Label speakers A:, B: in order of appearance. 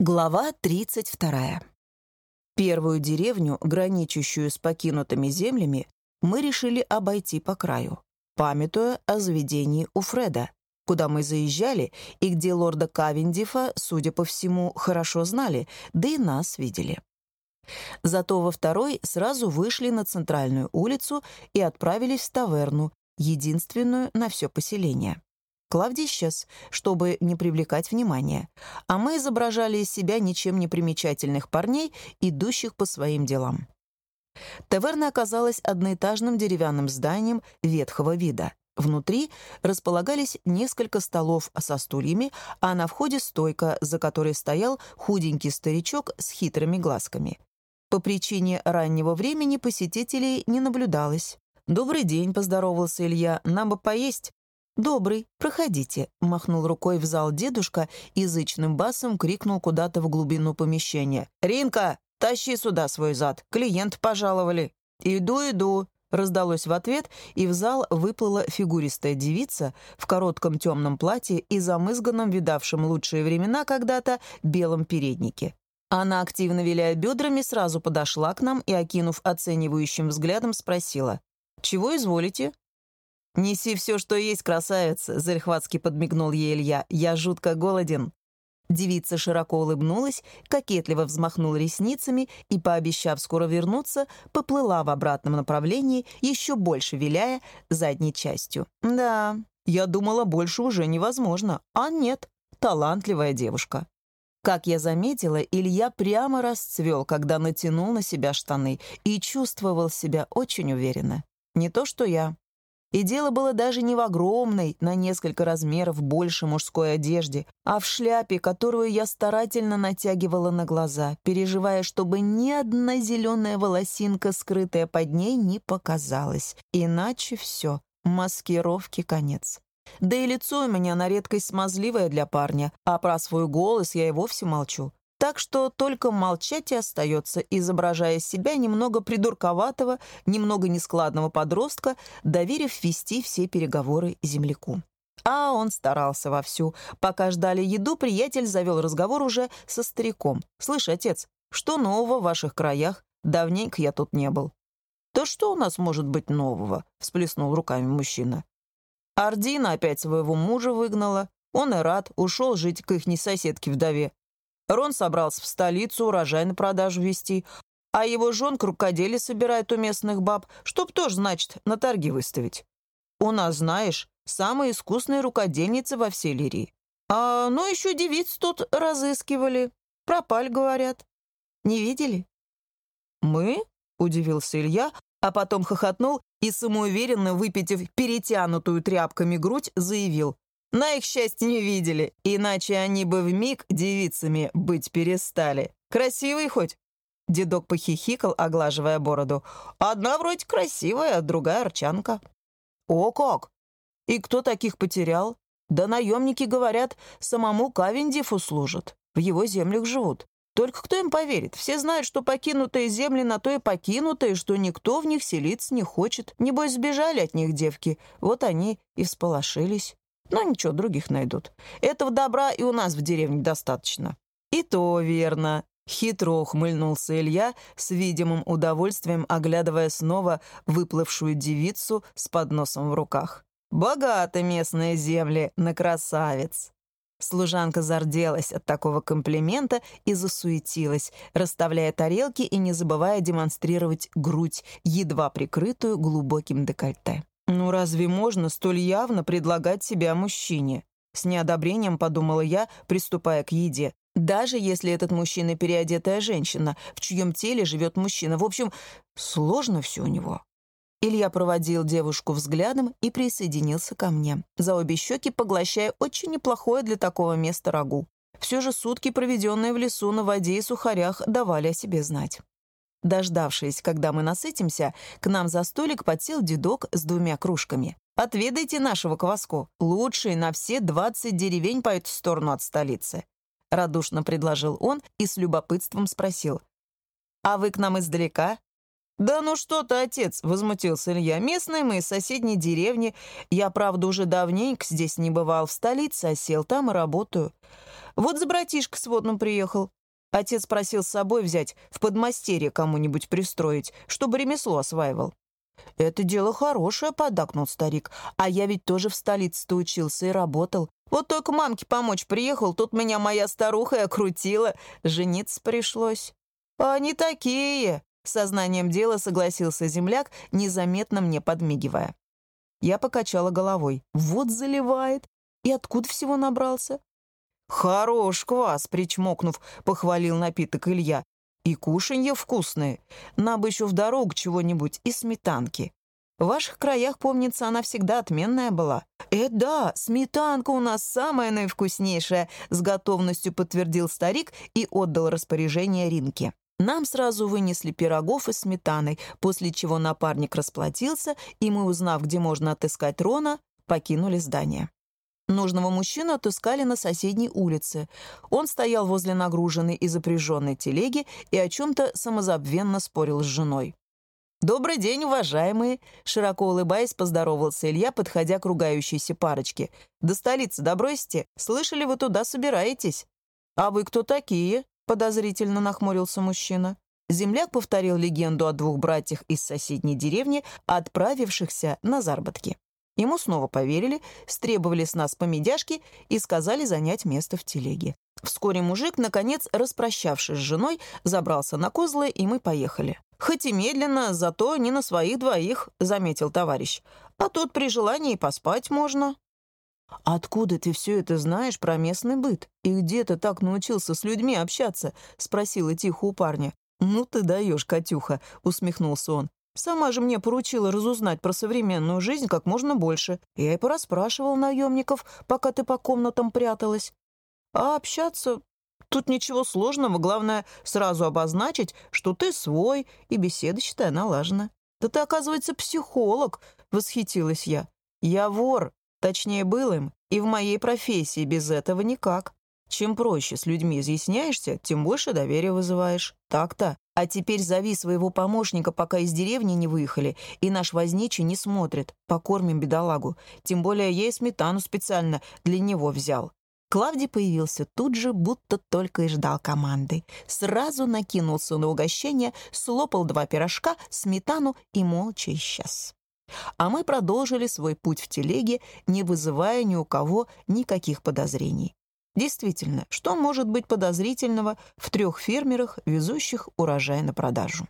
A: Глава 32. Первую деревню, граничащую с покинутыми землями, мы решили обойти по краю, памятуя о заведении у Фреда, куда мы заезжали и где лорда Кавендифа, судя по всему, хорошо знали, да и нас видели. Зато во второй сразу вышли на центральную улицу и отправились в таверну, единственную на все поселение. Клавдий исчез, чтобы не привлекать внимания, а мы изображали из себя ничем не примечательных парней, идущих по своим делам. Таверна оказалась одноэтажным деревянным зданием ветхого вида. Внутри располагались несколько столов со стульями, а на входе стойка, за которой стоял худенький старичок с хитрыми глазками. По причине раннего времени посетителей не наблюдалось. «Добрый день», — поздоровался Илья, — «нам бы поесть». «Добрый, проходите», — махнул рукой в зал дедушка и язычным басом крикнул куда-то в глубину помещения. «Ринка, тащи сюда свой зад, клиент пожаловали». «Иду, иду», — раздалось в ответ, и в зал выплыла фигуристая девица в коротком темном платье и замызганном, видавшем лучшие времена когда-то, белом переднике. Она, активно виляя бедрами, сразу подошла к нам и, окинув оценивающим взглядом, спросила. «Чего изволите?» «Неси все, что есть, красавица», — залихватски подмигнул ей Илья. «Я жутко голоден». Девица широко улыбнулась, кокетливо взмахнула ресницами и, пообещав скоро вернуться, поплыла в обратном направлении, еще больше виляя задней частью. «Да, я думала, больше уже невозможно. А нет, талантливая девушка». Как я заметила, Илья прямо расцвел, когда натянул на себя штаны и чувствовал себя очень уверенно. Не то что я. И дело было даже не в огромной, на несколько размеров больше мужской одежде, а в шляпе, которую я старательно натягивала на глаза, переживая, чтобы ни одна зеленая волосинка, скрытая под ней, не показалась. Иначе все, маскировки конец. Да и лицо у меня на редкость смазливое для парня, а про свой голос я и вовсе молчу. Так что только молчать и остается, изображая себя немного придурковатого, немного нескладного подростка, доверив вести все переговоры земляку. А он старался вовсю. Пока ждали еду, приятель завел разговор уже со стариком. «Слышь, отец, что нового в ваших краях? Давненько я тут не был». «Да что у нас может быть нового?» — всплеснул руками мужчина. Ардина опять своего мужа выгнала. Он и рад, ушел жить к ихней соседке-вдове. Рон собрался в столицу урожай на продажу вести, а его жонка рукоделие собирает у местных баб, чтоб тоже, значит, на торги выставить. У нас, знаешь, самые искусные рукодельницы во всей Лирии. А, ну, еще девиц тут разыскивали. Пропаль, говорят. Не видели? Мы? — удивился Илья, а потом хохотнул и, самоуверенно выпитив перетянутую тряпками грудь, заявил. На их счастье не видели, иначе они бы в миг девицами быть перестали. Красивый хоть?» Дедок похихикал, оглаживая бороду. «Одна вроде красивая, другая арчанка». «О как! И кто таких потерял? Да наемники, говорят, самому Кавендифу служат, в его землях живут. Только кто им поверит? Все знают, что покинутые земли на то и покинутые, что никто в них селиться не хочет. Небось, сбежали от них девки, вот они и всполошились». Но ничего, других найдут. Этого добра и у нас в деревне достаточно». «И то верно», — хитро ухмыльнулся Илья, с видимым удовольствием оглядывая снова выплывшую девицу с подносом в руках. «Богаты местные земли на красавец!» Служанка зарделась от такого комплимента и засуетилась, расставляя тарелки и не забывая демонстрировать грудь, едва прикрытую глубоким декольте. «Ну разве можно столь явно предлагать себя мужчине?» С неодобрением подумала я, приступая к еде. Даже если этот мужчина переодетая женщина, в чьем теле живет мужчина. В общем, сложно все у него. Илья проводил девушку взглядом и присоединился ко мне, за обе щеки поглощая очень неплохое для такого места рагу. Все же сутки, проведенные в лесу на воде и сухарях, давали о себе знать. Дождавшись, когда мы насытимся, к нам за столик подсел дедок с двумя кружками. «Отведайте нашего кваску, лучший на все двадцать деревень по эту сторону от столицы», — радушно предложил он и с любопытством спросил. «А вы к нам издалека?» «Да ну что ты, отец!» — возмутился Илья. «Местные мы из соседней деревни. Я, правда, уже давненько здесь не бывал. В столице, а сел там и работаю. Вот за братишка сводным приехал. Отец просил с собой взять, в подмастерье кому-нибудь пристроить, чтобы ремесло осваивал». «Это дело хорошее», — подакнул старик. «А я ведь тоже в столице-то учился и работал. Вот только мамке помочь приехал, тут меня моя старуха и окрутила. Жениться пришлось». «Они такие!» Сознанием дела согласился земляк, незаметно мне подмигивая. Я покачала головой. Вот заливает. И откуда всего набрался? «Хорош квас!» — причмокнув, похвалил напиток Илья. «И кушанье вкусное. Нам бы еще в дорогу чего-нибудь и сметанки. В ваших краях, помнится, она всегда отменная была». «Э, да, сметанка у нас самая наивкуснейшая», — с готовностью подтвердил старик и отдал распоряжение Ринке. Нам сразу вынесли пирогов и сметаной, после чего напарник расплатился, и мы, узнав, где можно отыскать Рона, покинули здание. Нужного мужчину отыскали на соседней улице. Он стоял возле нагруженной и запряженной телеги и о чем-то самозабвенно спорил с женой. «Добрый день, уважаемые!» Широко улыбаясь, поздоровался Илья, подходя к ругающейся парочке. «До столицы добросите? Слышали, вы туда собираетесь?» «А вы кто такие?» подозрительно нахмурился мужчина. Земляк повторил легенду о двух братьях из соседней деревни, отправившихся на заработки. Ему снова поверили, стребовали с нас по медяшке и сказали занять место в телеге. Вскоре мужик, наконец, распрощавшись с женой, забрался на козлы, и мы поехали. «Хоть и медленно, зато не на своих двоих», — заметил товарищ. «А тут при желании поспать можно». «Откуда ты все это знаешь про местный быт? И где ты так научился с людьми общаться?» — спросила тихо у парня. «Ну ты даешь, Катюха», — усмехнулся он. «Сама же мне поручила разузнать про современную жизнь как можно больше. Я и порасспрашивал наемников, пока ты по комнатам пряталась. А общаться Тут ничего сложного, главное сразу обозначить, что ты свой, и беседа, считай, налажена. Да ты, оказывается, психолог, восхитилась я. Я вор, Точнее, был им, и в моей профессии без этого никак. Чем проще с людьми изъясняешься, тем больше доверия вызываешь. Так-то. А теперь зови своего помощника, пока из деревни не выехали, и наш возничий не смотрит. Покормим бедолагу. Тем более я и сметану специально для него взял. Клавдий появился тут же, будто только и ждал команды. Сразу накинулся на угощение, слопал два пирожка, сметану и молча исчез. А мы продолжили свой путь в телеге, не вызывая ни у кого никаких подозрений. Действительно, что может быть подозрительного в трех фермерах, везущих урожай на продажу?